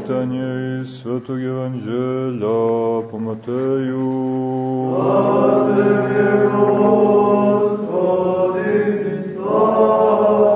Čitanje iz Svetog Evanđelja po Mateju. Slava tebi, Gospodin, slava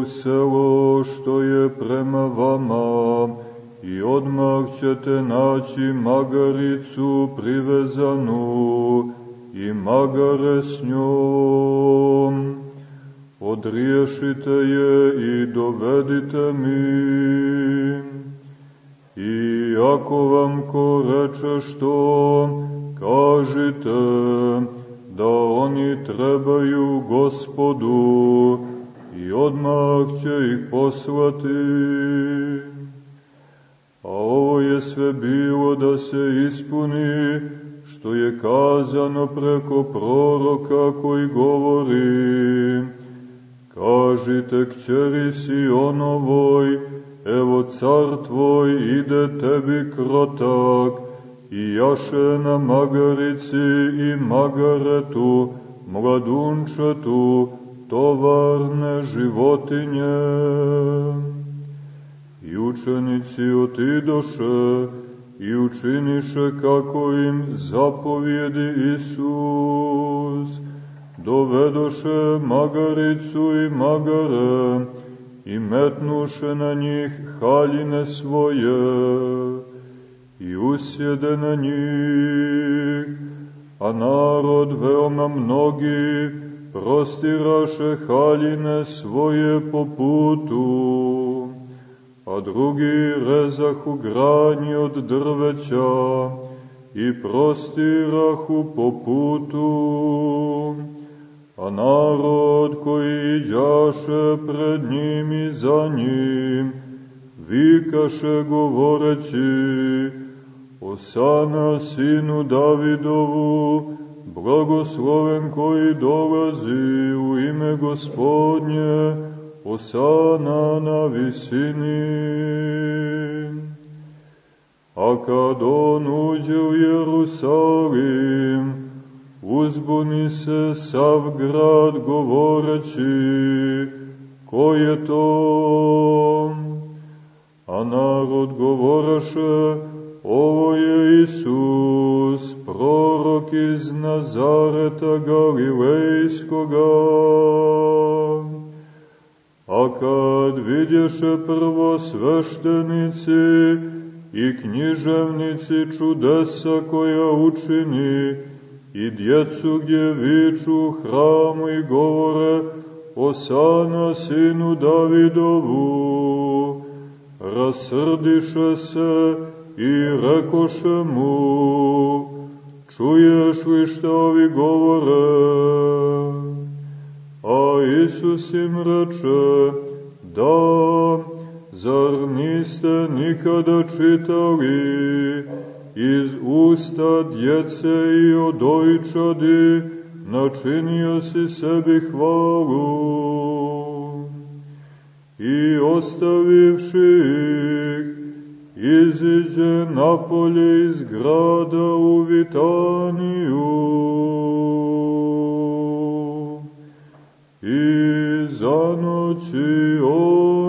u selo što je prema vama i odmah ćete naći magaricu privezanu i magare s njom. Odriješite je i dovedite mi. I ako vam ko reče što, poslati. A ovo je sve bilo da se ispuni što je kazano preko proroka koji govori Kažite kćeri Sionovoj, evo car tvoj ide tebi krotak, i jaše na magarici i magaretu, mladunčetu, tovarne životinje. I učenici otidoše i učiniše kako im zapovjedi Isus. Dovedoše magaricu i magare i metnuše na njih haljine svoje i usjede na njih, a narod veoma mnogi prostiraše haljine svoje po putu, a drugi rezahu granje od drveća i prostirahu po putu, a narod koji iđaše pred njim i za njim, vikaše govoreći, Osana sinu Davidovu, blagosloven koji dolazi u ime gospodnje, Osana na visini. A kad on uđe u Jerusalim, uzbuni se sav grad govoreći, ko je to? A narod govoraše, ovo je Isus, prorok iz Nazareta Galilejskoga. A kad vidješe prvo sveštenici i književnici čudesa koja učini, i djecu gdje viču hramu i govore Osana sinu Davidovu, rasrdiše se i rekoše mu, čuješ li šta ovi govore? A Isus im reče, da, zar niste nikada čitali iz usta djece i odojčadi načinio si sebi hvalu i ostavivši ih iziđe napolje iz grada u Vitaniju. I zanoći ondje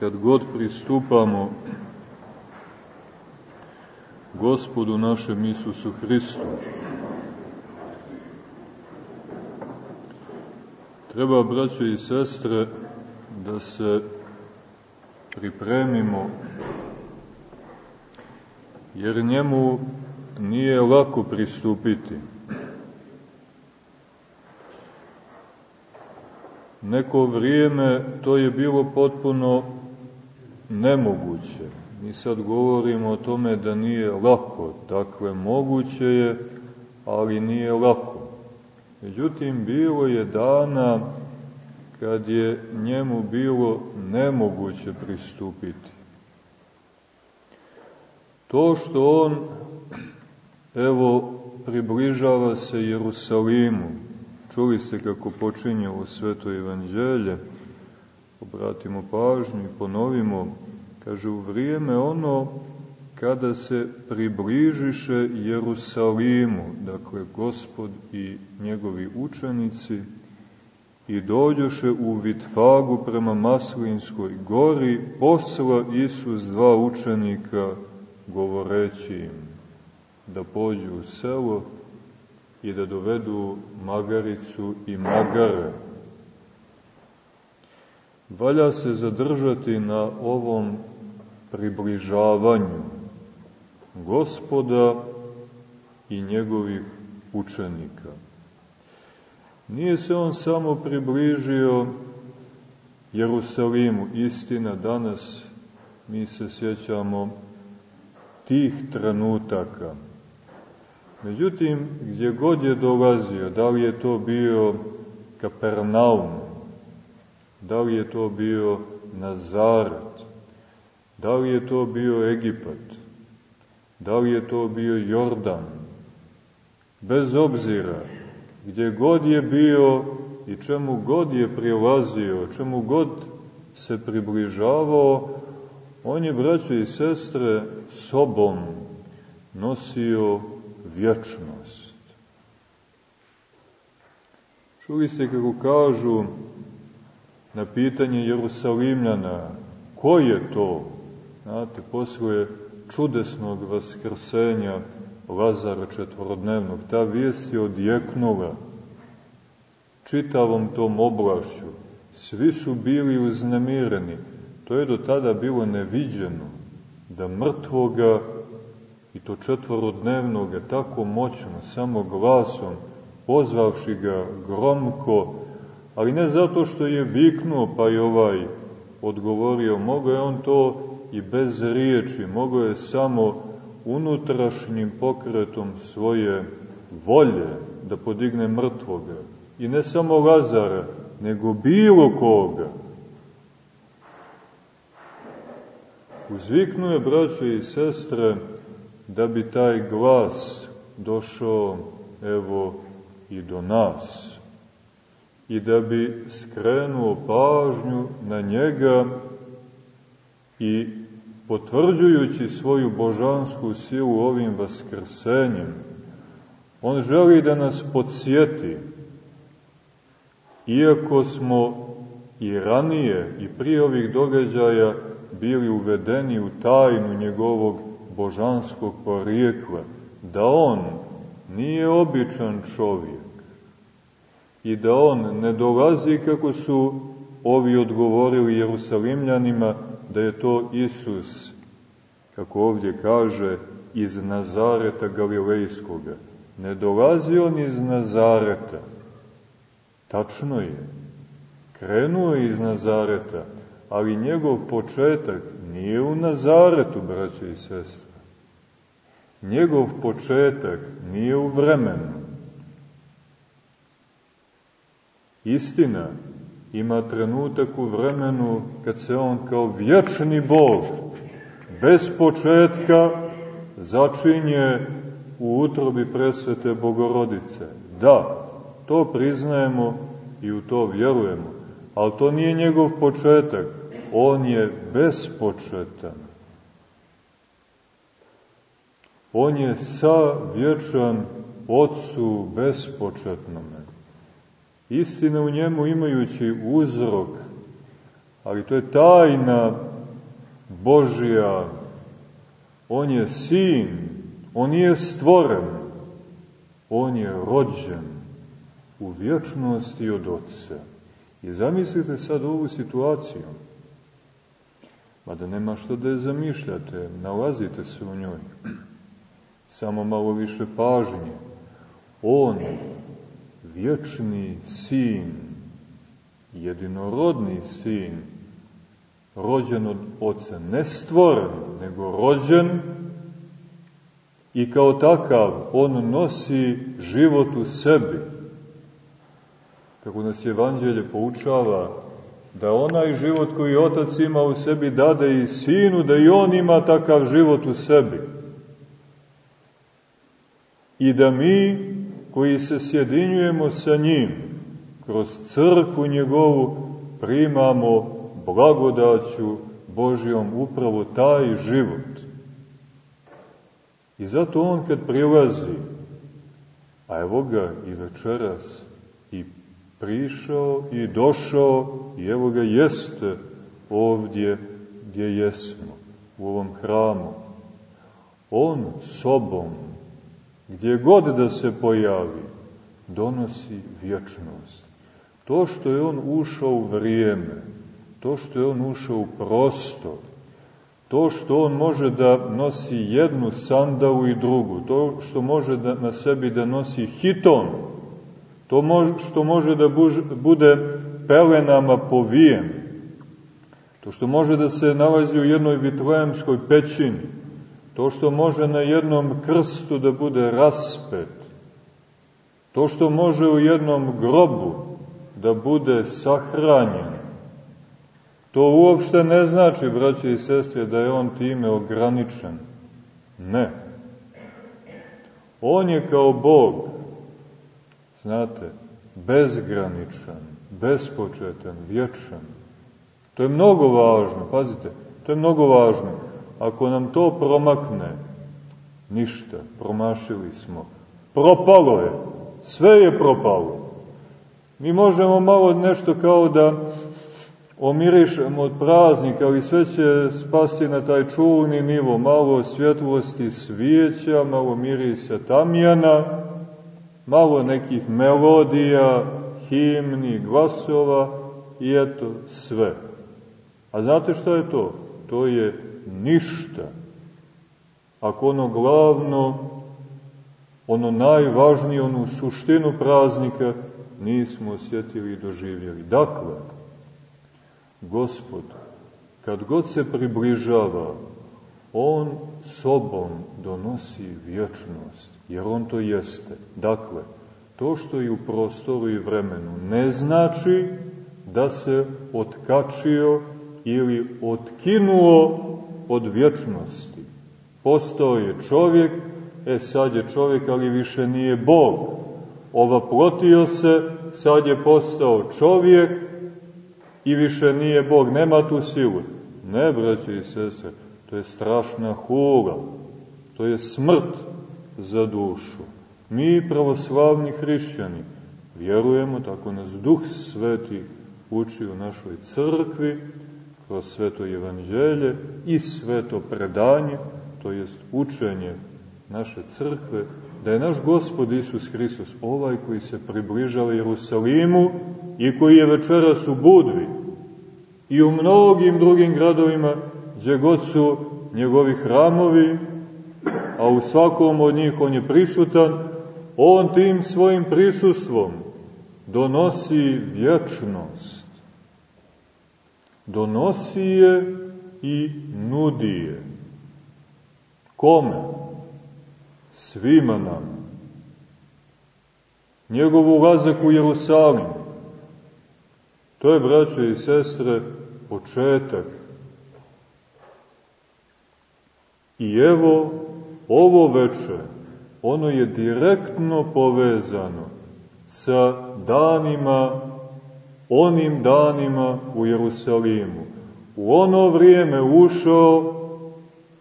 Kad god pristupamo Gospodu našem Isusu Hristu, treba, braćo i sestre, da se pripremimo, jer njemu nije lako pristupiti. neko vrijeme to je bilo potpuno nemoguće. Mi sad govorimo o tome da nije lako, dakle moguće je, ali nije lako. Međutim, bilo je dana kad je njemu bilo nemoguće pristupiti. To što on, evo, približava se Jerusalimu, čuli ste kako počinje u sveto evanđelje, obratimo pažnju i ponovimo, kaže, u vrijeme ono kada se približiše Jerusalimu, dakle, gospod i njegovi učenici, i dođoše u Vitfagu prema Maslinskoj gori, posla Isus dva učenika govoreći im da pođu u selo i da dovedu magaricu i magare. Valja se zadržati na ovom približavanju gospoda i njegovih učenika. Nije se on samo približio Jerusalimu, istina danas mi se sjećamo tih trenutaka. Međutim, gdje god je dolazio, da li je to bio Kapernaum, da li je to bio Nazaret, da li je to bio Egipat, da li je to bio Jordan, bez obzira gdje god je bio i čemu god je prilazio, čemu god se približavao, on je, braćo i sestre, sobom nosio vječnost. Čuli ste kako kažu na pitanje Jerusalimljana, ko je to? Znate, posle čudesnog vaskrsenja Lazara četvorodnevnog, ta vijest je odjeknula čitavom tom oblašću. Svi su bili uznemireni. To je do tada bilo neviđeno, da mrtvoga, i to četvorodnevnoga, tako moćno, samo glasom, pozvavši ga gromko, ali ne zato što je viknuo, pa je ovaj odgovorio, mogo je on to i bez riječi, mogo je samo unutrašnjim pokretom svoje volje da podigne mrtvoga. I ne samo Lazara, nego bilo koga. Uzviknuje, braćo i sestre, da bi taj glas došao, evo, i do nas. I da bi skrenuo pažnju na njega i potvrđujući svoju božansku silu ovim vaskrsenjem, on želi da nas podsjeti, iako smo i ranije i prije ovih događaja bili uvedeni u tajnu njegovog božanskog porijekla, da on nije običan čovjek i da on ne dolazi kako su ovi odgovorili Jerusalimljanima, da je to Isus, kako ovdje kaže, iz Nazareta Galilejskoga. Ne dolazi on iz Nazareta. Tačno je. Krenuo je iz Nazareta, ali njegov početak nije u Nazaretu, braćo i sestre. Njegov početak nije u vremenu. Istina, ima trenutak u vremenu kad se on kao vječni Bog, bez početka, začinje u utrobi presvete Bogorodice. Da, to priznajemo i u to vjerujemo, ali to nije njegov početak, on je bespočetan. On je sa vječan Otcu bespočetnome istina u njemu imajući uzrok, ali to je tajna Božja. On je sin, on nije stvoren, on je rođen u vječnosti od Otca. I zamislite sad ovu situaciju, mada nema što da je zamišljate, nalazite se u njoj, samo malo više pažnje. On vječni sin, jedinorodni sin, rođen od oca, ne stvoren, nego rođen i kao takav on nosi život u sebi. Kako nas Evanđelje poučava, da onaj život koji otac ima u sebi dade i sinu, da i on ima takav život u sebi. I da mi, koji se sjedinjujemo sa njim, kroz crkvu njegovu, primamo blagodaću Božijom upravo taj život. I zato on kad prilazi, a evo ga i večeras, i prišao i došao i evo ga jeste ovdje gdje jesmo, u ovom hramu. On sobom, gdje god da se pojavi, donosi vječnost. To što je on ušao u vrijeme, to što je on ušao u prostor, to što on može da nosi jednu sandalu i drugu, to što može da na sebi da nosi hiton, to što može da bude pelenama povijen, to što može da se nalazi u jednoj vitlejemskoj pećini, to što može na jednom krstu da bude raspet, to što može u jednom grobu da bude sahranjen, to uopšte ne znači, braće i sestre, da je on time ograničen. Ne. On je kao Bog, znate, bezgraničan, bespočetan, vječan. To je mnogo važno, pazite, to je mnogo važno. Ako nam to promakne, ništa, promašili smo. Propalo je, sve je propalo. Mi možemo malo nešto kao da omirišemo od praznika, ali sve će spasti na taj čulni nivo, malo svjetlosti svijeća, malo mirisa tamjana, malo nekih melodija, himni, glasova i eto sve. A znate što je to? To je ništa. Ako ono glavno, ono najvažnije, onu suštinu praznika nismo osjetili i doživjeli. Dakle, Gospod, kad god se približava, On sobom donosi vječnost, jer On to jeste. Dakle, to što je u prostoru i vremenu ne znači da se otkačio ili otkinuo od vječnosti. Postao je čovjek, e sad je čovjek, ali više nije Bog. Ovaprotio se, sad je postao čovjek i više nije Bog. Nema tu silu. Ne, braći i sestre, to je strašna hula. To je smrt za dušu. Mi, pravoslavni hrišćani, vjerujemo, tako nas Duh Sveti uči u našoj crkvi, kroz sveto evanđelje i sveto predanje, to jest učenje naše crkve, da je naš Gospod Isus Hristos ovaj koji se približava Jerusalimu i koji je večeras u Budvi i u mnogim drugim gradovima gdje god su njegovi hramovi, a u svakom od njih on je prisutan, on tim svojim prisustvom donosi vječnost donosi je i nudi je. Kome? Svima nam. Njegov ulazak u Jerusalim. To je, braće i sestre, početak. I evo, ovo veče, ono je direktno povezano sa danima onim danima u Jerusalimu. U ono vrijeme ušao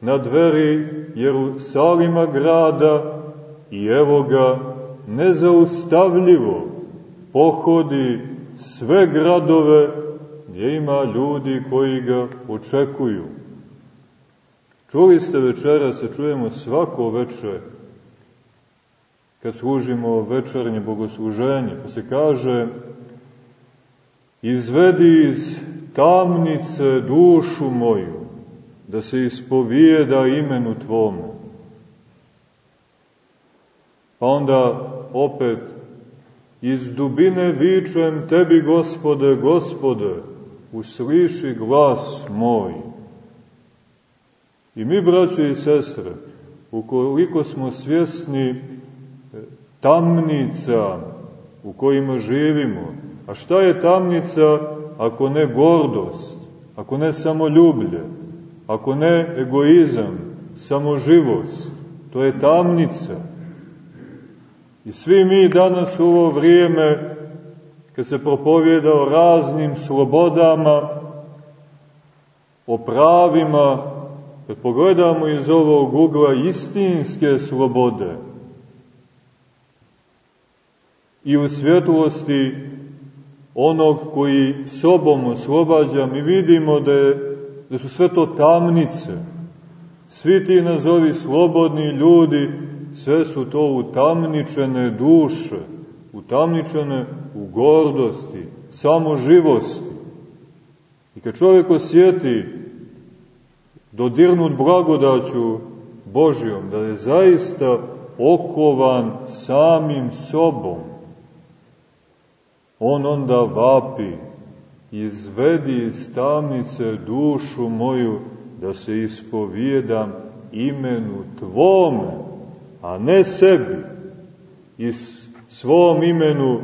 na dveri Jerusalima grada i evo ga nezaustavljivo pohodi sve gradove gdje ima ljudi koji ga očekuju. Čuli ste večera, se čujemo svako večer kad služimo večernje bogosluženje, pa se kaže izvedi iz tamnice dušu moju, da se ispovijeda imenu Tvome. Pa onda opet Iz dubine vičem tebi, gospode, gospode, usliši glas moj. I mi, braće i sestre, ukoliko smo svjesni e, tamnica u kojima živimo, a šta je tamnica ako ne gordost, ako ne samoljublje, ako ne egoizam, samoživost, to je tamnica. I svi mi danas u ovo vrijeme, kad se propovjeda o raznim slobodama, o pravima, kad pogledamo iz ovog ugla istinske slobode i u svjetlosti onog koji sobom oslobađa, mi vidimo da, je, da su sve to tamnice. Svi ti nazovi slobodni ljudi, sve su to utamničene duše, utamničene u gordosti, samoživosti. I kad čovjek osjeti dodirnut blagodaću Božijom, da je zaista okovan samim sobom, on onda vapi, izvedi iz tamnice dušu moju, da se ispovijedam imenu Tvome, a ne sebi, i svom imenu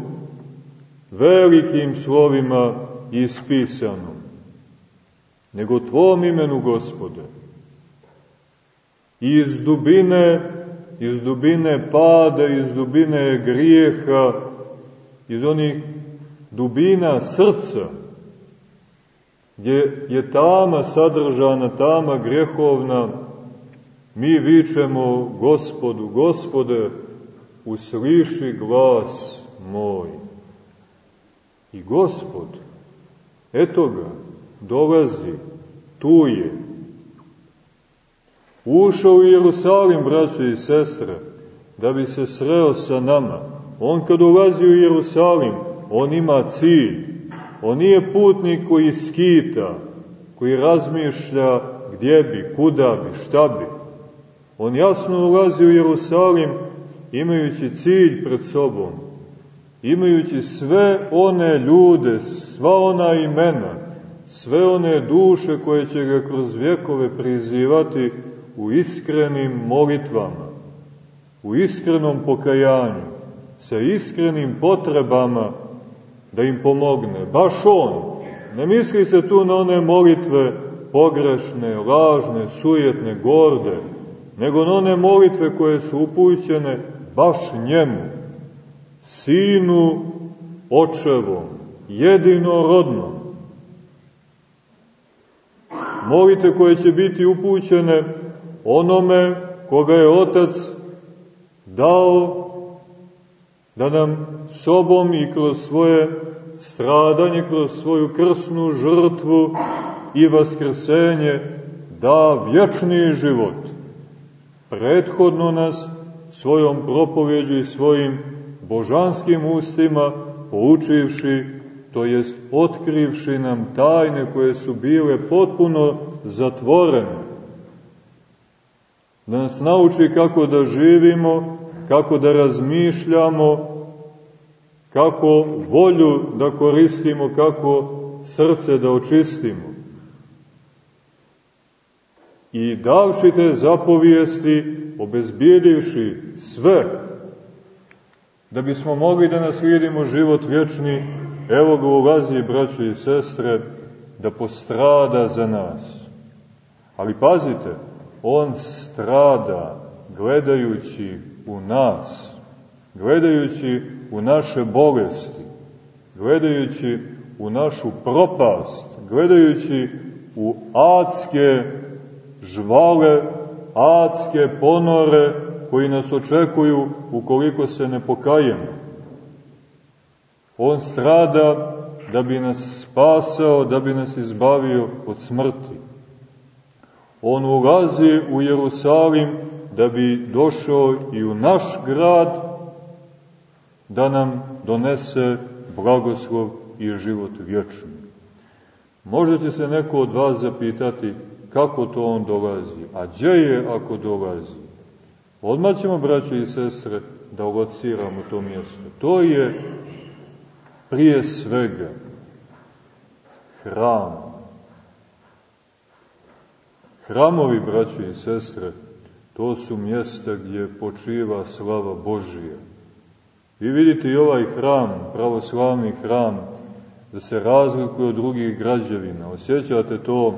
velikim slovima ispisanom, nego Tvom imenu, Gospode. I iz dubine, iz dubine pada, iz dubine grijeha, iz onih dubina srca, gdje je tama sadržana, tama grehovna, mi vičemo gospodu, gospode, usliši glas moj. I gospod, eto ga, dolazi, tu je. Ušao u Jerusalim, braćo i sestre, da bi se sreo sa nama. On kad ulazi u Jerusalim, on ima cilj. On nije putnik koji skita, koji razmišlja gdje bi, kuda bi, šta bi. On jasno ulazi u Jerusalim imajući cilj pred sobom, imajući sve one ljude, sva ona imena, sve one duše koje će ga kroz vjekove prizivati u iskrenim molitvama, u iskrenom pokajanju, sa iskrenim potrebama da im pomogne. Baš on. Ne misli se tu na one molitve pogrešne, lažne, sujetne, gorde, nego na one molitve koje su upućene baš njemu, sinu očevom, jedinorodnom. Molitve koje će biti upućene onome koga je Otac dao da nam sobom i kroz svoje stradanje, kroz svoju krsnu žrtvu i vaskrsenje da vječni život. Prethodno nas svojom propovjeđu i svojim božanskim ustima poučivši, to jest otkrivši nam tajne koje su bile potpuno zatvorene. Da nas nauči kako da živimo, kako da razmišljamo, kako volju da koristimo, kako srce da očistimo. I davši te zapovijesti, obezbijedivši sve, da bismo mogli da naslijedimo život vječni, evo ga ulazi, braćo i sestre, da postrada za nas. Ali pazite, on strada gledajući u nas, gledajući u naše bolesti, gledajući u našu propast, gledajući u adske žvale, adske ponore koji nas očekuju ukoliko se ne pokajemo. On strada da bi nas spasao, da bi nas izbavio od smrti. On ulazi u Jerusalim da bi došao i u naš grad da nam donese blagoslov i život vječni. Možda će se neko od vas zapitati kako to on dolazi, a gdje je ako dolazi? Odmah ćemo, braće i sestre, da lociramo to mjesto. To je prije svega hram. Hramovi, braći i sestre, to su mjesta gdje počiva slava Božija. Vi vidite i ovaj hram, pravoslavni hram, da se razlikuje od drugih građevina. Osjećate to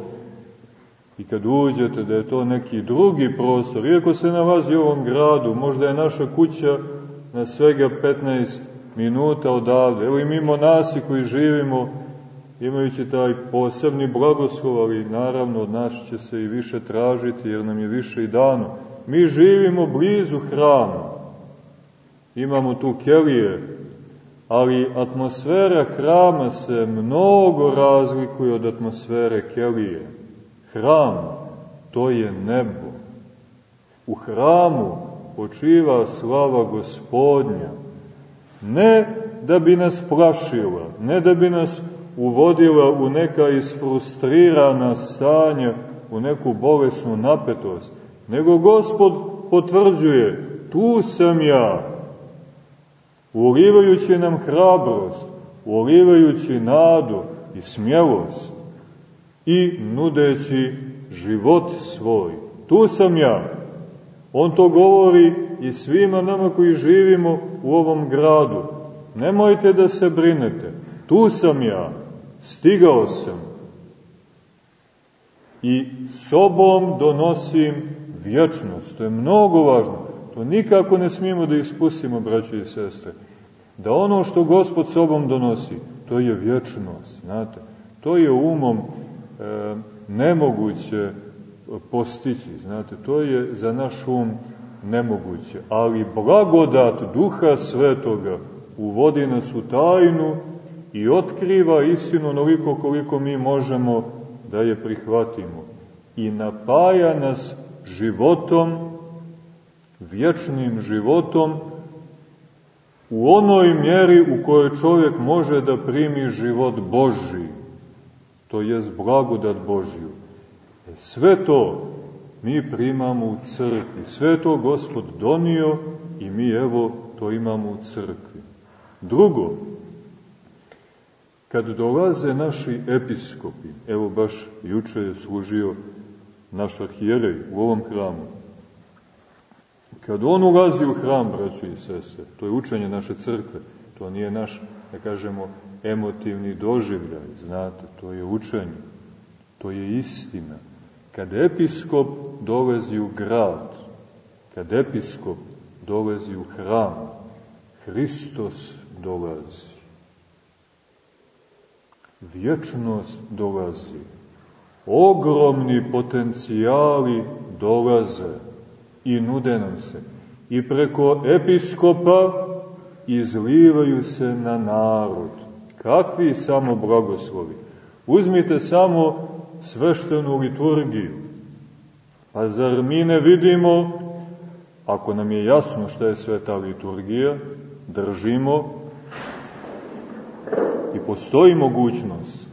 i kad uđete da je to neki drugi prostor, iako se nalazi u ovom gradu, možda je naša kuća na svega 15 minuta odavde. Evo i mi monasi koji živimo, imajući taj posebni blagoslov, ali naravno od nas će se i više tražiti, jer nam je više i dano. Mi živimo blizu hrama, imamo tu kelije, ali atmosfera hrama se mnogo razlikuje od atmosfere kelije. Hram, to je nebo. U hramu počiva slava gospodnja. Ne da bi nas plašila, ne da bi nas uvodila u neka isfrustrirana stanja, u neku bolesnu napetost, nego gospod potvrđuje, tu sam ja, ulivajući nam hrabrost, ulivajući nadu i smjelost i nudeći život svoj. Tu sam ja. On to govori i svima nama koji živimo u ovom gradu. Nemojte da se brinete. Tu sam ja. Stigao sam. I sobom donosim vječnost. To je mnogo važno. To nikako ne smijemo da ispustimo, braće i sestre. Da ono što Gospod sobom donosi, to je vječnost, znate. To je umom e, nemoguće postići, znate. To je za naš um nemoguće. Ali blagodat Duha Svetoga uvodi nas u tajnu i otkriva istinu onoliko koliko mi možemo da je prihvatimo. I napaja nas životom vječnim životom u onoj mjeri u kojoj čovjek može da primi život Boži, to je blagodat Božju. E, sve to mi primamo u crkvi, sve to Gospod donio i mi evo to imamo u crkvi. Drugo, kad dolaze naši episkopi, evo baš juče je služio naš arhijerej u ovom hramu, Kad on ulazi u hram, braćo i sese, to je učenje naše crkve, to nije naš, da kažemo, emotivni doživljaj, znate, to je učenje, to je istina. Kad episkop dolazi u grad, kad episkop dolazi u hram, Hristos dolazi. Vječnost dolazi. Ogromni potencijali dolaze i nude nam se. I preko episkopa izlivaju se na narod. Kakvi samo blagoslovi. Uzmite samo sveštenu liturgiju. Pa zar mi ne vidimo, ako nam je jasno šta je sveta liturgija, držimo i postoji mogućnost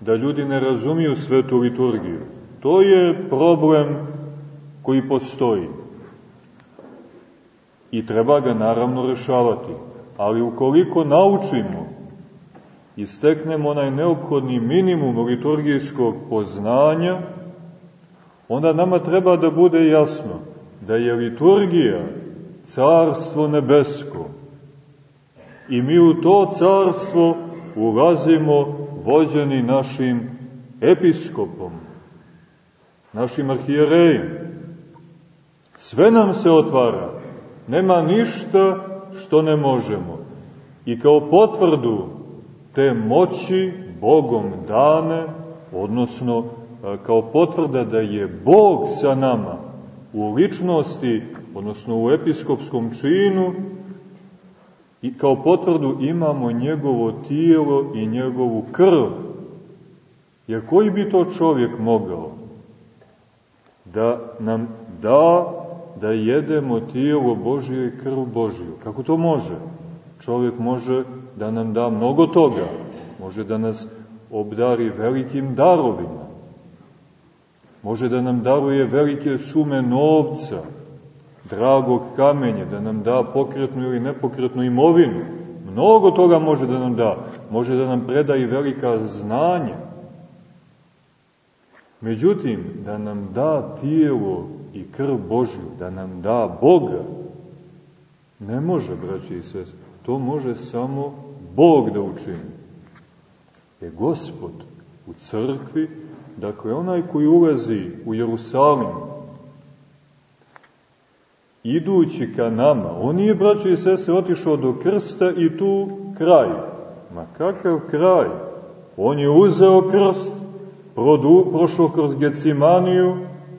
da ljudi ne razumiju svetu liturgiju. To je problem koji postoji. I treba ga naravno rešavati. Ali ukoliko naučimo i steknemo onaj neophodni minimum liturgijskog poznanja, onda nama treba da bude jasno da je liturgija carstvo nebesko. I mi u to carstvo ulazimo vođeni našim episkopom, našim arhijerejem. Sve nam se otvara. Nema ništa što ne možemo. I kao potvrdu te moći Bogom dane, odnosno kao potvrda da je Bog sa nama u ličnosti, odnosno u episkopskom činu, i kao potvrdu imamo njegovo tijelo i njegovu krv. Jer koji bi to čovjek mogao da nam da da jedemo tijelo Božije i krv Božiju. Kako to može? Čovjek može da nam da mnogo toga. Može da nas obdari velikim darovima. Može da nam daruje velike sume novca. Dragog kamenja, da nam da pokretnu ili nepokretnu imovinu. Mnogo toga može da nam da. Može da nam preda i velika znanja. Međutim, da nam da tijelo i krv Božju, da nam da Boga, ne može, braći i sest, to može samo Bog da učini. Je Gospod u crkvi, dakle onaj koji ulazi u Jerusalim, idući ka nama, on nije, braći i sestre, otišao do krsta i tu kraj. Ma kakav kraj? On je uzeo krst, produ, prošao kroz Gecimaniju,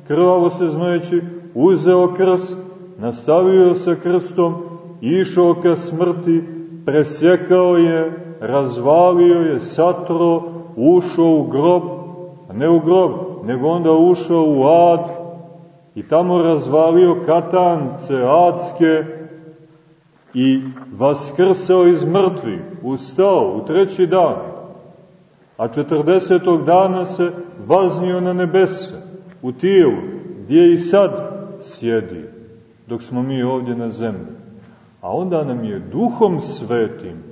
krvavo se znojeći, uzeo krst, nastavio se krstom, išao ka smrti, presjekao je, razvalio je, satro, ušao u grob, a ne u grob, nego onda ušao u ad i tamo razvalio katance adske i vaskrsao iz mrtvih, ustao u treći dan, a četrdesetog dana se vaznio na nebesa, u tijelu, gdje i sad sjedi, dok smo mi ovdje na zemlji. A onda nam je duhom svetim,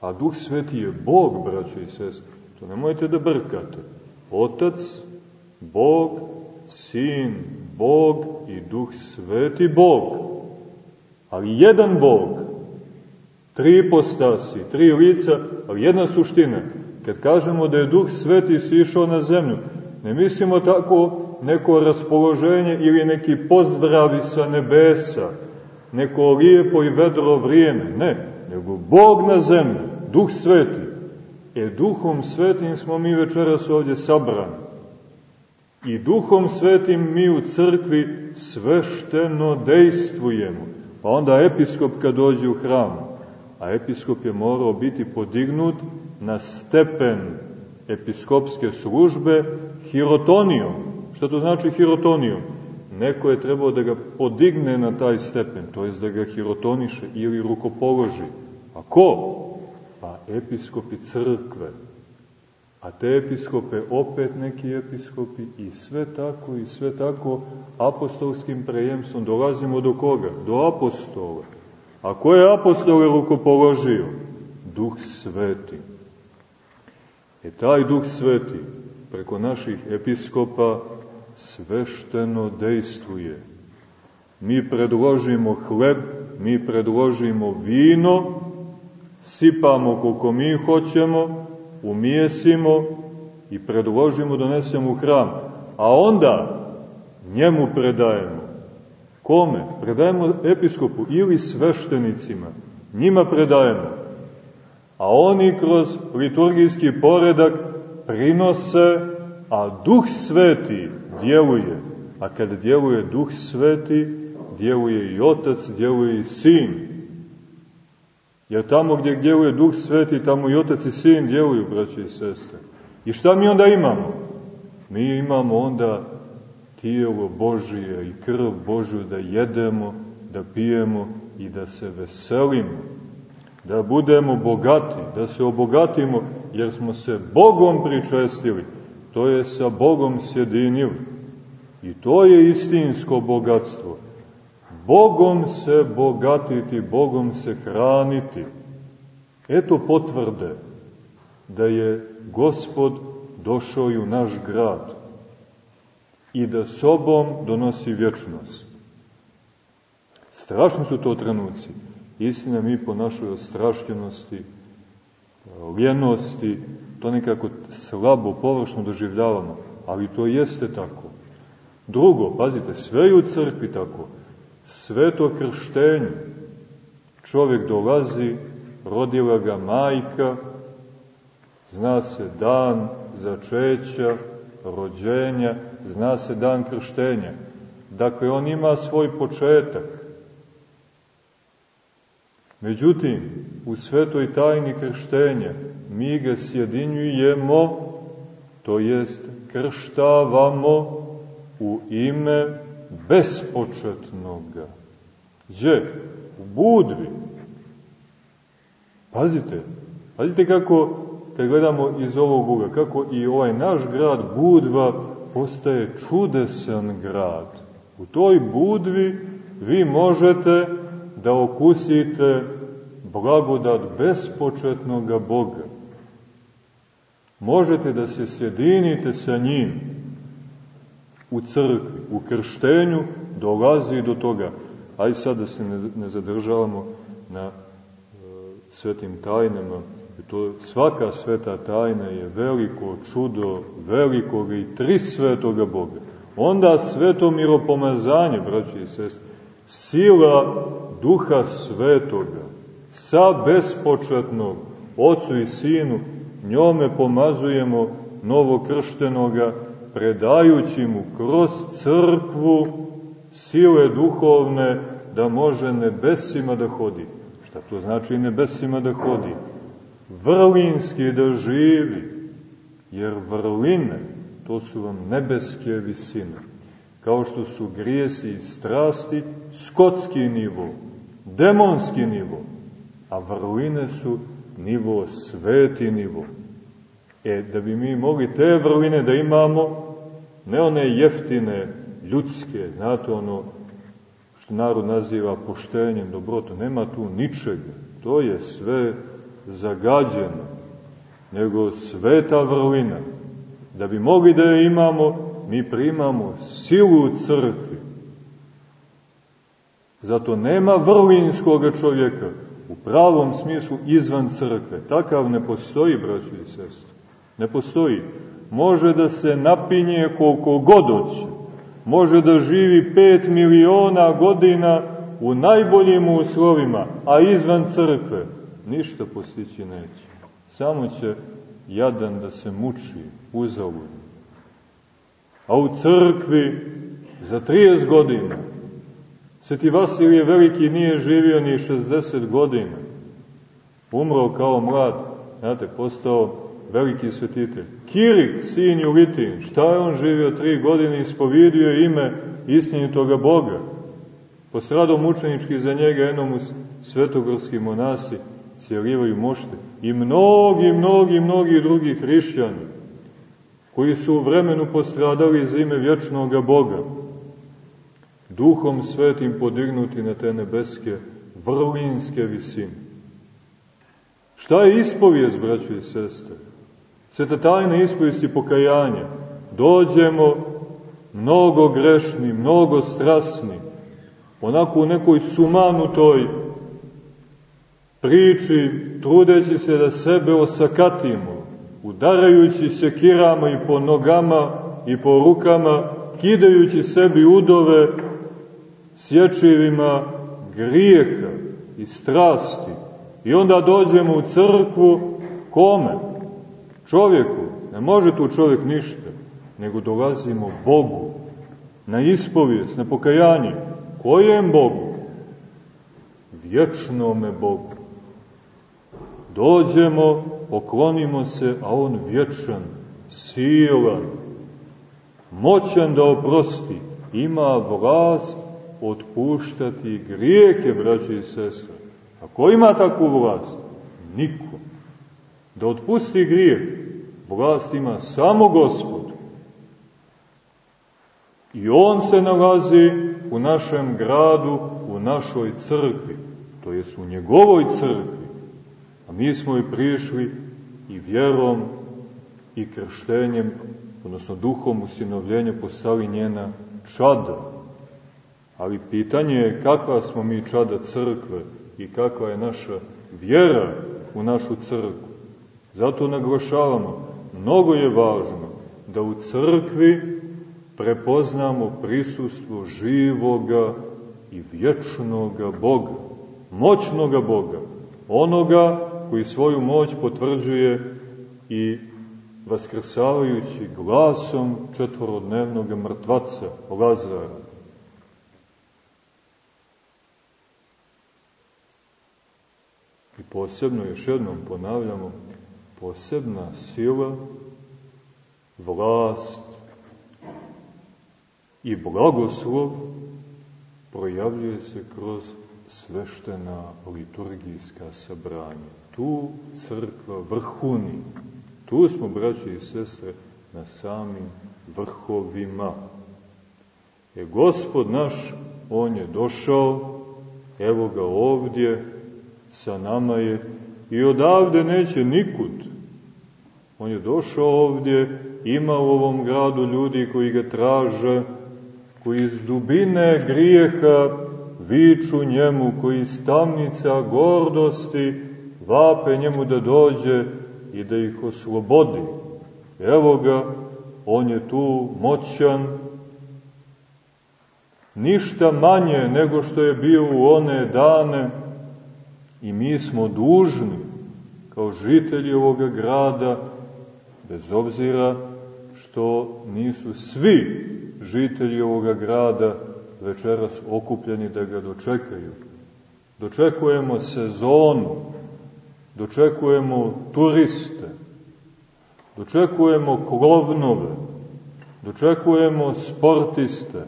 a duh sveti je Bog, braćo i sest, to nemojte da brkate, Otac, Bog, Sin, Bog i duh sveti Bog, ali jedan Bog, tri postasi, tri lica, ali jedna suština. Kad kažemo da je duh sveti sišao na zemlju, ne mislimo tako neko raspoloženje ili neki pozdravi sa nebesa, neko lijepo i vedro vrijeme, ne, nego Bog na zemlji, duh sveti. E duhom svetim smo mi večeras ovdje sabrani. I duhom svetim mi u crkvi svešteno dejstvujemo. Pa onda episkop kad dođe u hram, a episkop je morao biti podignut na stepen episkopske službe hirotonijom. Šta to znači hirotonijom? Neko je trebao da ga podigne na taj stepen, to je da ga hirotoniše ili rukopoloži. A ko? Pa episkopi crkve. A te episkope opet neki episkopi i sve tako i sve tako apostolskim prejemstvom dolazimo do koga? Do apostola. A ko je apostole rukopoložio? Duh sveti. E taj Duh sveti preko naših episkopa svešteno dejstvuje. Mi predložimo hleb, mi predložimo vino, sipamo koliko mi hoćemo, umijesimo i predložimo, donesemo u hram. A onda njemu predajemo. Kome? Predajemo episkopu ili sveštenicima. Njima predajemo. A oni kroz liturgijski poredak prinose, a duh sveti djeluje. A kad djeluje duh sveti, djeluje i otac, djeluje i sin. Jer tamo gdje djeluje duh sveti, tamo i otac i sin djeluju, braći i sestre. I šta mi onda imamo? Mi imamo onda tijelo Božije i krv Božju da jedemo, da pijemo i da se veselimo. Da budemo bogati, da se obogatimo, jer smo se Bogom pričestili, to je sa Bogom sjedinili. I to je istinsko bogatstvo. Bogom se bogatiti, Bogom se hraniti. Eto potvrde da je Gospod došao i u naš grad i da sobom donosi vječnost. Strašni su to trenuci. Istina mi po našoj ostrašljenosti, ljenosti, to nekako slabo, površno doživljavamo, ali to jeste tako. Drugo, pazite, sve je u crkvi tako. Sveto krštenje. Čovjek dolazi, rodila ga majka, zna se dan začeća, rođenja, zna se dan krštenja. Dakle, on ima svoj početak. Međutim, u svetoj tajni krštenja mi ga sjedinjujemo, to jest krštavamo u ime bespočetnoga. Gdje? U Budvi. Pazite, pazite kako, kad gledamo iz ovog uga, kako i ovaj naš grad Budva postaje čudesan grad. U toj budvi vi možete da okusite blagodat bespočetnog Boga. Možete da se sjedinite sa njim u crkvi, u krštenju dolazi do toga. Aj sad da se ne, ne zadržavamo na e, svetim tajnama. To, svaka sveta tajna je veliko čudo velikog i tri svetoga Boga. Onda sveto miropomazanje, braći i sestri, sila duha svetoga, sa bespočetnog, ocu i sinu, njome pomazujemo novokrštenoga, predajući mu kroz crkvu sile duhovne da može nebesima da hodi. Šta to znači nebesima da hodi? Vrlinski da živi, jer vrline, to su vam nebeske visine. Kao što su grijesi i strasti, skotski nivo, demonski nivo, a vrline su nivo, sveti nivo. E, da bi mi mogli te vrline da imamo, ne one jeftine, ljudske, znate ono što narod naziva poštenjem, dobrotom, nema tu ničega. To je sve zagađeno, nego sveta vrlina. Da bi mogli da je imamo, mi primamo silu crkvi. Zato nema vrlinskog čovjeka, u pravom smislu izvan crkve. Takav ne postoji, braći i sestri. Ne postoji. Može da se napinje koliko god hoće. Može da živi pet miliona godina u najboljim uslovima, a izvan crkve ništa postići neće. Samo će jadan da se muči uzaludno. A u crkvi za 30 godina Sveti Vasilije Veliki nije živio ni 60 godina. Umro kao mlad, znate, postao veliki svetitelj. Kirik, sin Julitin, šta je on živio tri godine, ispovidio ime istinitoga Boga. Posrado mučenički za njega enomus svetogorski monasi cijelivaju mošte. I mnogi, mnogi, mnogi drugi hrišćani koji su u vremenu postradali za ime vječnog Boga duhom svetim podignuti na te nebeske vrlinske visine. Šta je ispovijest, braćo i sestre? Sveta tajna ispovijest i pokajanje. Dođemo mnogo grešni, mnogo strasni, onako u nekoj sumanutoj priči, trudeći se da sebe osakatimo, udarajući se kirama i po nogama i po rukama, kidajući sebi udove sječivima grijeha i strasti. I onda dođemo u crkvu kome? Čovjeku. Ne može tu čovjek ništa, nego dolazimo Bogu. Na ispovijest, na pokajanje. Kojem Bogu? Vječnome Bogu. Dođemo, poklonimo se, a On vječan, silan, moćan da oprosti, ima vlast otpuštati grijehe, braće i sestre. A ko ima takvu vlast? Niko. Da otpusti grijeh, vlast ima samo Gospod. I On se nalazi u našem gradu, u našoj crkvi, to jest u njegovoj crkvi. A mi smo i prišli i vjerom i krštenjem, odnosno duhom usinovljenja postali njena čada. Ali pitanje je kakva smo mi čada crkve i kakva je naša vjera u našu crkvu. Zato naglašavamo, mnogo je važno da u crkvi prepoznamo prisustvo živoga i vječnoga Boga, moćnoga Boga, onoga koji svoju moć potvrđuje i vaskrsavajući glasom četvorodnevnog mrtvaca Lazara. I posebno, još jednom ponavljamo, posebna sila, vlast i blagoslov projavljuje se kroz sveštena liturgijska sabranja. Tu crkva vrhuni. Tu smo, braći i sestre, na samim vrhovima. E, gospod naš, on je došao, evo ga ovdje, sa nama je, i odavde neće nikud. On je došao ovdje, ima u ovom gradu ljudi koji ga traže, koji iz dubine grijeha viču njemu, koji iz tamnica gordosti vape njemu da dođe i da ih oslobodi. Evo ga, on je tu moćan, ništa manje nego što je bio u one dane i mi smo dužni kao žitelji ovoga grada, bez obzira što nisu svi žitelji ovoga grada večeras okupljeni da ga dočekaju. Dočekujemo sezonu, dočekujemo turiste, dočekujemo klovnove, dočekujemo sportiste,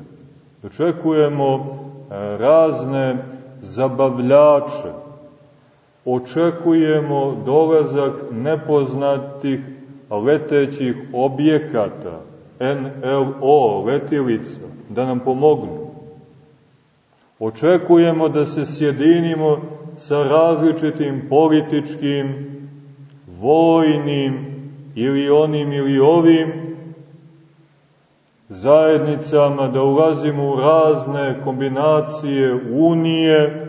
dočekujemo e, razne zabavljače, očekujemo dolazak nepoznatih letećih objekata, NLO, letilica, da nam pomognu. Očekujemo da se sjedinimo sa različitim političkim, vojnim ili onim ili ovim zajednicama, da ulazimo u razne kombinacije, unije.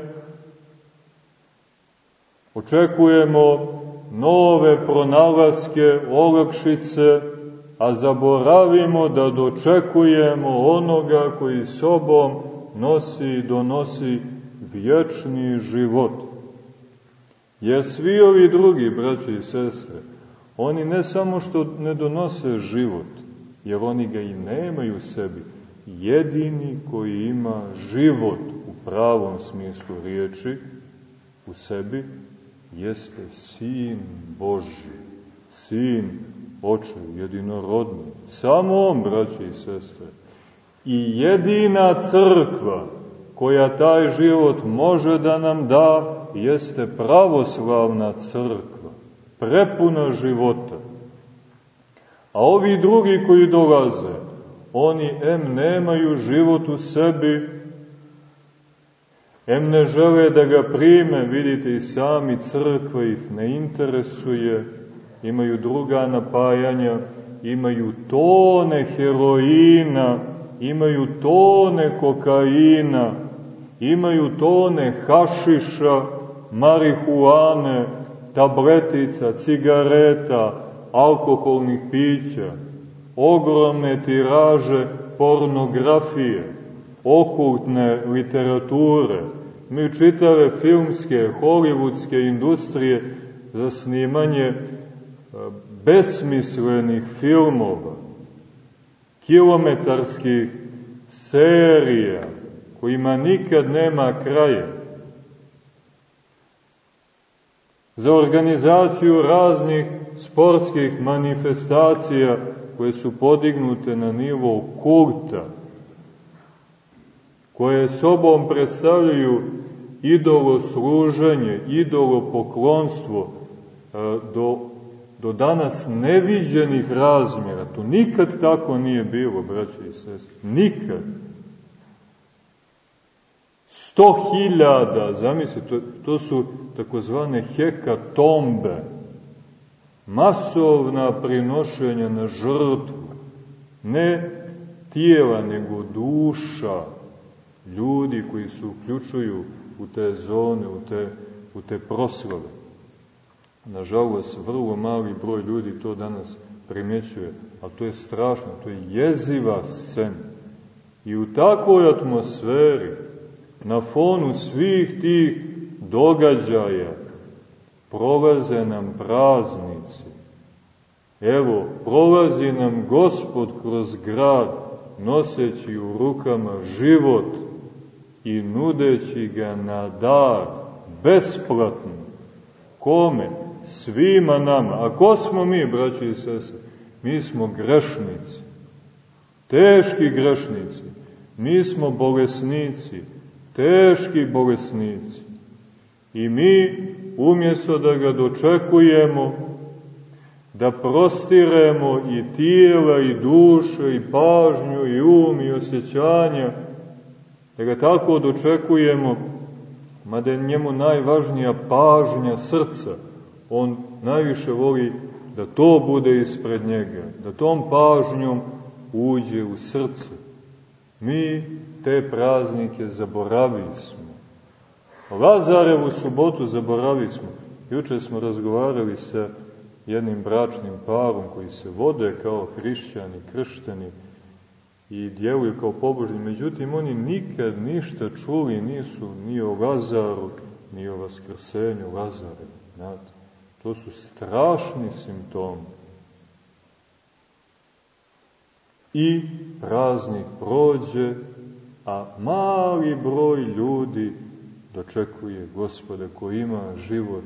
Očekujemo nove pronalaske, olakšice, a zaboravimo da dočekujemo onoga koji sobom nosi i donosi vječni život. Jer svi ovi drugi, braći i sestre, oni ne samo što ne donose život, jer oni ga i nemaju u sebi, jedini koji ima život u pravom smislu riječi u sebi, jeste Sin Boži, Sin Očev, jedinorodni. Samo On, braći i sestre. I jedina crkva koja taj život može da nam da, jeste pravoslavna crkva, prepuna života. A ovi drugi koji dolaze, oni em nemaju život u sebi, em ne žele da ga prime, vidite i sami crkva ih ne interesuje, imaju druga napajanja, imaju tone heroina, imaju tone kokaina, imaju tone hašiša, marihuane, tabletica, cigareta, alkoholnih pića, ogromne tiraže pornografije, okultne literature, mi čitave filmske, hollywoodske industrije za snimanje e, besmislenih filmova, kilometarskih serija, kojima nikad nema kraja, za organizaciju raznih sportskih manifestacija koje su podignute na nivo kulta, koje sobom predstavljaju idolo služenje, idolo poklonstvo e, do, do danas neviđenih razmjera. To nikad tako nije bilo, braće i sestre. Nikad. Sto hiljada, zamislite, to, to su takozvane hekatombe, masovna prinošenja na žrtvu, ne tijela, nego duša ljudi koji se uključuju u te zone, u te, u te proslave. Nažalost, vrlo mali broj ljudi to danas primećuje, a to je strašno, to je jeziva scena. I u takvoj atmosferi, na fonu svih tih događaja, prolaze nam praznici. Evo, prolazi nam Gospod kroz grad, noseći u rukama život i nudeći ga na dar, besplatno. Kome? Svima nama. A ko smo mi, braći i sese? Mi smo grešnici. Teški grešnici. Mi smo bolesnici. Teški bolesnici. I mi, umjesto da ga dočekujemo, da prostiremo i tijela i duše i pažnju i um i osjećanja, da ga tako dočekujemo, mada je njemu najvažnija pažnja srca. On najviše voli da to bude ispred njega, da tom pažnjom uđe u srce. Mi te praznike zaboravili smo. Lazarevu subotu zaboravili smo. Juče smo razgovarali sa jednim bračnim parom koji se vode kao hrišćani, kršteni i djeluju kao pobožni. Međutim, oni nikad ništa čuli nisu ni o Lazaru, ni o Vaskrsenju Lazare. Znate, to su strašni simptomi. I praznik prođe, a mali broj ljudi dočekuje gospoda koji ima život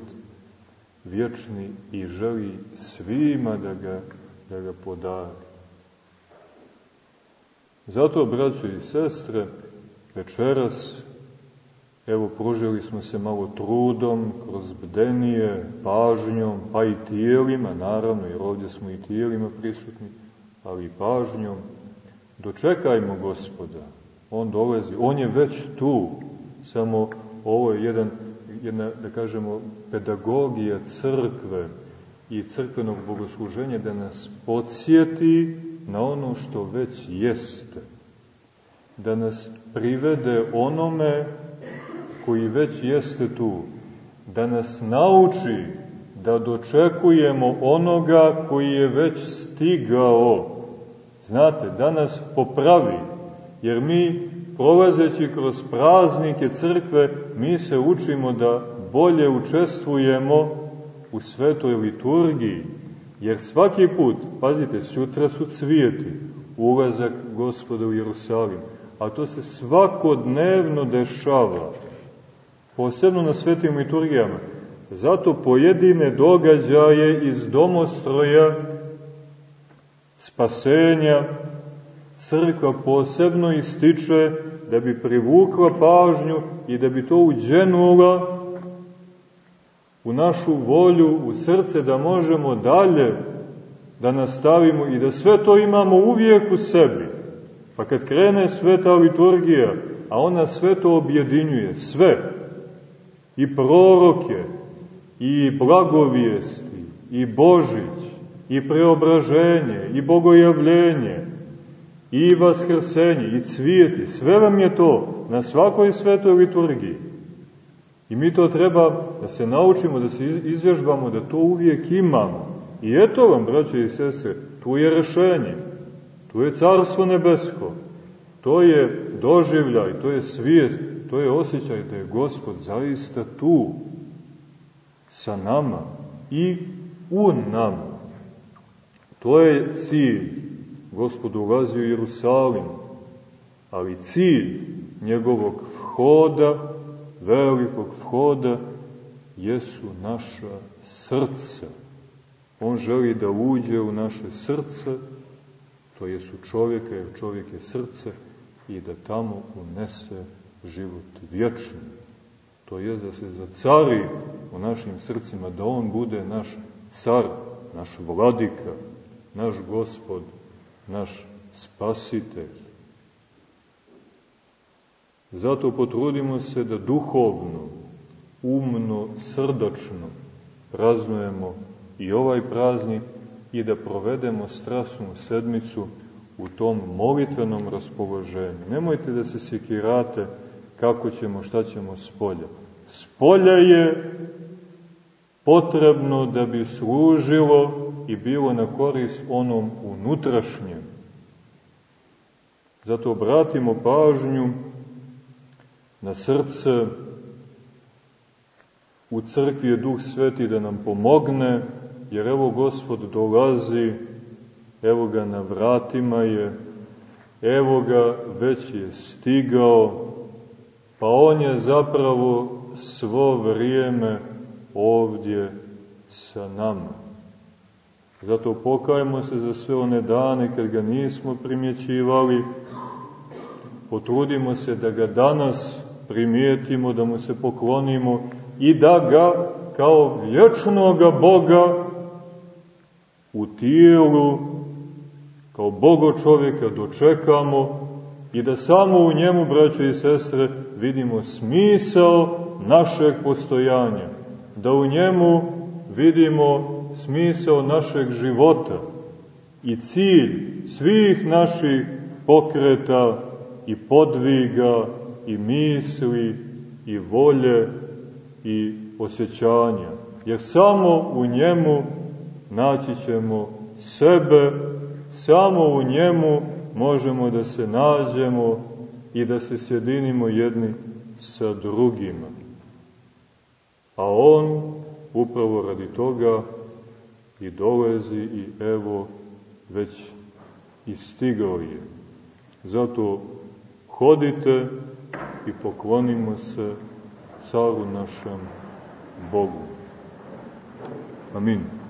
vječni i želi svima da ga, da ga podari. Zato, braćo i sestre, večeras, evo, pružili smo se malo trudom, kroz bdenije, pažnjom, pa i tijelima, naravno, jer ovdje smo i tijelima prisutni, ali i pažnjom. Dočekajmo gospoda, on dolazi, on je već tu, samo ovo je jedan jedna, da kažemo, pedagogija crkve i crkvenog bogosluženja da nas podsjeti na ono što već jeste. Da nas privede onome koji već jeste tu. Da nas nauči da dočekujemo onoga koji je već stigao. Znate, da nas popravi, jer mi prolazeći kroz praznike crkve, mi se učimo da bolje učestvujemo u svetoj liturgiji, jer svaki put, pazite, sutra su cvijeti, ulazak gospoda u Jerusalim, a to se svakodnevno dešava, posebno na svetim liturgijama. Zato pojedine događaje iz domostroja spasenja crkva posebno ističe da bi privukla pažnju i da bi to uđenula u našu volju, u srce, da možemo dalje da nastavimo i da sve to imamo uvijek u sebi. Pa kad krene sveta liturgija, a ona sve to objedinjuje, sve, i proroke, i blagovijesti, i Božić, i preobraženje, i bogojavljenje, i vaskrsenje, i cvijeti, sve vam je to na svakoj svetoj liturgiji. I mi to treba da se naučimo, da se izvježbamo, da to uvijek imamo. I eto vam, braće i sestre, tu je rešenje, tu je carstvo nebesko, to je doživljaj, to je svijest, to je osjećaj da je Gospod zaista tu, sa nama i u nama. To je cilj. Gospod ulazi u Jerusalim, ali cilj njegovog vhoda, velikog vhoda, jesu naša srca. On želi da uđe u naše srce, to jesu čovjeka, jer čovjek je srce, i da tamo unese život vječni. To je da se zacari u našim srcima, da on bude naš car, naš vladika, naš gospod, naš spasitelj. Zato potrudimo se da duhovno, umno, srdačno praznujemo i ovaj praznik i da provedemo strasnu sedmicu u tom molitvenom raspoloženju. Nemojte da se sekirate kako ćemo, šta ćemo s polja. S polja je potrebno da bi služilo i bilo na korist onom unutrašnjem. Zato obratimo pažnju na srce, u crkvi je Duh Sveti da nam pomogne, jer evo Gospod dolazi, evo ga na vratima je, evo ga već je stigao, pa on je zapravo svo vrijeme ovdje sa nama. Zato pokajemo se za sve one dane kad ga nismo primjećivali, potrudimo se da ga danas primijetimo, da mu se poklonimo i da ga kao vječnoga Boga u tijelu, kao Bogo čovjeka dočekamo i da samo u njemu, braćo i sestre, vidimo smisao našeg postojanja, da u njemu vidimo smisao našeg života i cilj svih naših pokreta i podviga i misli i volje i osjećanja. Jer samo u njemu naći ćemo sebe, samo u njemu možemo da se nađemo i da se sjedinimo jedni sa drugima. A on upravo radi toga i dolezi i evo već i stigao je. Zato hodite i poklonimo se caru našem Bogu. Amin.